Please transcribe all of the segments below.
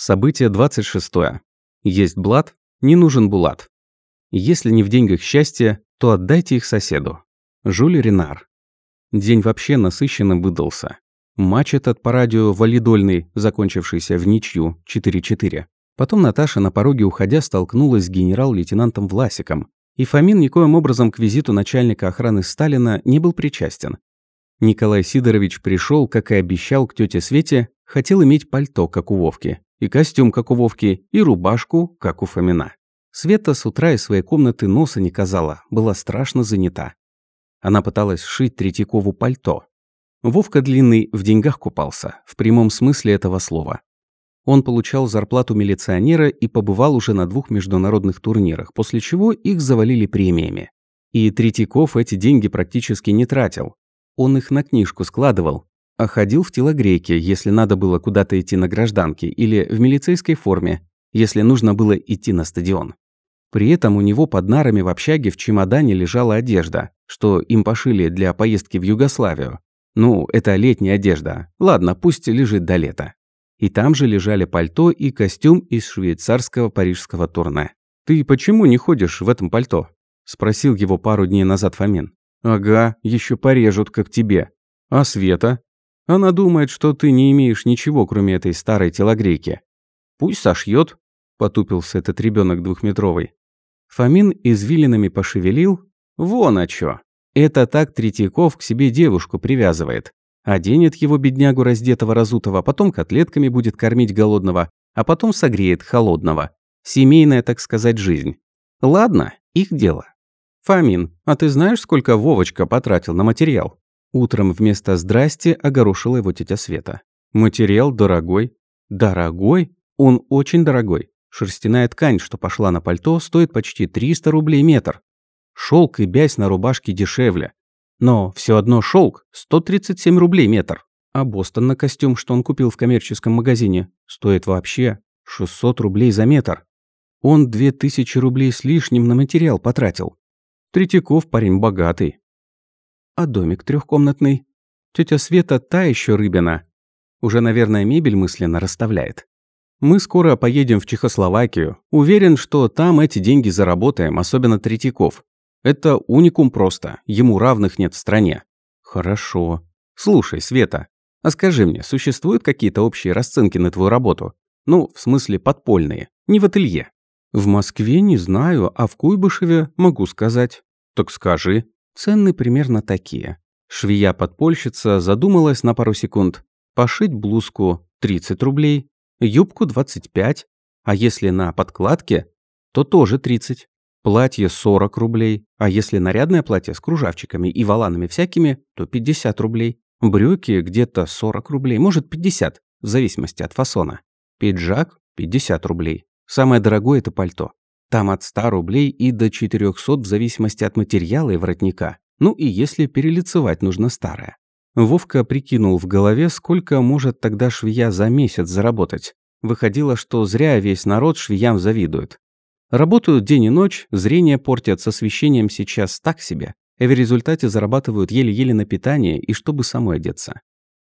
Событие 26. Есть блат, не нужен булат. Если не в деньгах счастье, то отдайте их соседу. Жюль Ренар. День вообще насыщенным выдался. Матч этот по радио валидольный, закончившийся в ничью 4-4. Потом Наташа на пороге уходя столкнулась с генерал-лейтенантом Власиком, и Фомин никоим образом к визиту начальника охраны Сталина не был причастен. Николай Сидорович пришел, как и обещал, к тете Свете, хотел иметь пальто, как у Вовки, и костюм, как у Вовки, и рубашку, как у Фомина. Света с утра из своей комнаты носа не казала, была страшно занята. Она пыталась сшить Третьякову пальто. Вовка Длинный в деньгах купался, в прямом смысле этого слова. Он получал зарплату милиционера и побывал уже на двух международных турнирах, после чего их завалили премиями. И Третьяков эти деньги практически не тратил. Он их на книжку складывал, а ходил в телогрейке, если надо было куда-то идти на гражданке, или в милицейской форме, если нужно было идти на стадион. При этом у него под нарами в общаге в чемодане лежала одежда, что им пошили для поездки в Югославию. Ну, это летняя одежда. Ладно, пусть лежит до лета. И там же лежали пальто и костюм из швейцарского парижского турне. «Ты почему не ходишь в этом пальто?» – спросил его пару дней назад Фомин. «Ага, еще порежут, как тебе. А Света?» Она думает, что ты не имеешь ничего, кроме этой старой телогрейки. Пусть сошьет, потупился этот ребенок двухметровый. Фомин извилинами пошевелил. Вон о чё. Это так Третьяков к себе девушку привязывает. Оденет его беднягу раздетого разутого, потом котлетками будет кормить голодного, а потом согреет холодного. Семейная, так сказать, жизнь. Ладно, их дело. Фомин, а ты знаешь, сколько Вовочка потратил на материал? Утром вместо «здрасте» огорошила его тетя Света. «Материал дорогой». «Дорогой? Он очень дорогой. Шерстяная ткань, что пошла на пальто, стоит почти 300 рублей метр. Шелк и бязь на рубашке дешевле. Но все одно шелк 137 рублей метр. А Бостон на костюм, что он купил в коммерческом магазине, стоит вообще 600 рублей за метр. Он 2000 рублей с лишним на материал потратил. Третьяков парень богатый, а домик трехкомнатный? Тетя Света та еще рыбина. Уже, наверное, мебель мысленно расставляет. Мы скоро поедем в Чехословакию. Уверен, что там эти деньги заработаем, особенно Третьяков. Это уникум просто, ему равных нет в стране. Хорошо. Слушай, Света, а скажи мне, существуют какие-то общие расценки на твою работу? Ну, в смысле подпольные, не в ателье. В Москве не знаю, а в Куйбышеве могу сказать. Так скажи. Цены примерно такие. Швея-подпольщица задумалась на пару секунд. Пошить блузку 30 рублей, юбку 25, а если на подкладке, то тоже 30. Платье 40 рублей, а если нарядное платье с кружавчиками и воланами всякими, то 50 рублей. Брюки где-то 40 рублей, может 50, в зависимости от фасона. Пиджак 50 рублей. Самое дорогое это пальто. Там от 100 рублей и до 400 в зависимости от материала и воротника. Ну и если перелицевать нужно старое. Вовка прикинул в голове, сколько может тогда швея за месяц заработать. Выходило, что зря весь народ швеям завидует. Работают день и ночь, зрение портят с освещением сейчас так себе, и в результате зарабатывают еле-еле на питание и чтобы самой одеться.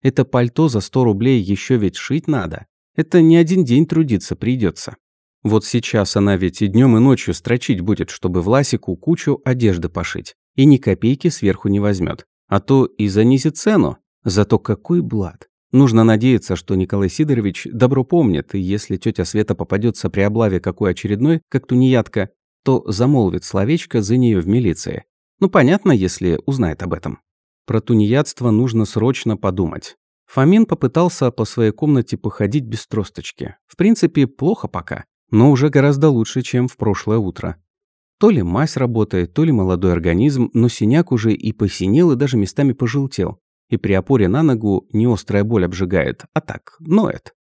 Это пальто за 100 рублей еще ведь шить надо. Это не один день трудиться придется. Вот сейчас она ведь и днем, и ночью строчить будет, чтобы Власику кучу одежды пошить. И ни копейки сверху не возьмет. А то и занизит цену. Зато какой блат. Нужно надеяться, что Николай Сидорович добро помнит, и если тетя Света попадется при облаве какой очередной, как тунеядка, то замолвит словечко за нее в милиции. Ну, понятно, если узнает об этом. Про тунеядство нужно срочно подумать. Фомин попытался по своей комнате походить без тросточки. В принципе, плохо пока но уже гораздо лучше, чем в прошлое утро. То ли мазь работает, то ли молодой организм, но синяк уже и посинел, и даже местами пожелтел. И при опоре на ногу не острая боль обжигает, а так, ноет.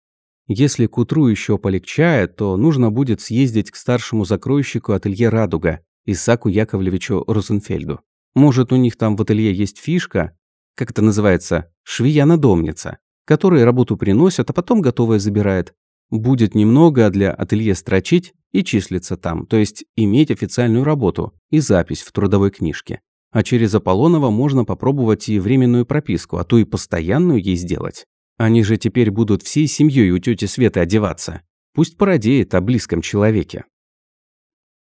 Если к утру еще полегчает, то нужно будет съездить к старшему закройщику ателье «Радуга» Исаку Яковлевичу Розенфельду. Может, у них там в ателье есть фишка, как это называется, швея-надомница, которые работу приносят, а потом готовое забирает. Будет немного для ателье строчить и числиться там, то есть иметь официальную работу и запись в трудовой книжке. А через Аполлонова можно попробовать и временную прописку, а то и постоянную ей сделать. Они же теперь будут всей семьей у тети Светы одеваться. Пусть породеет о близком человеке.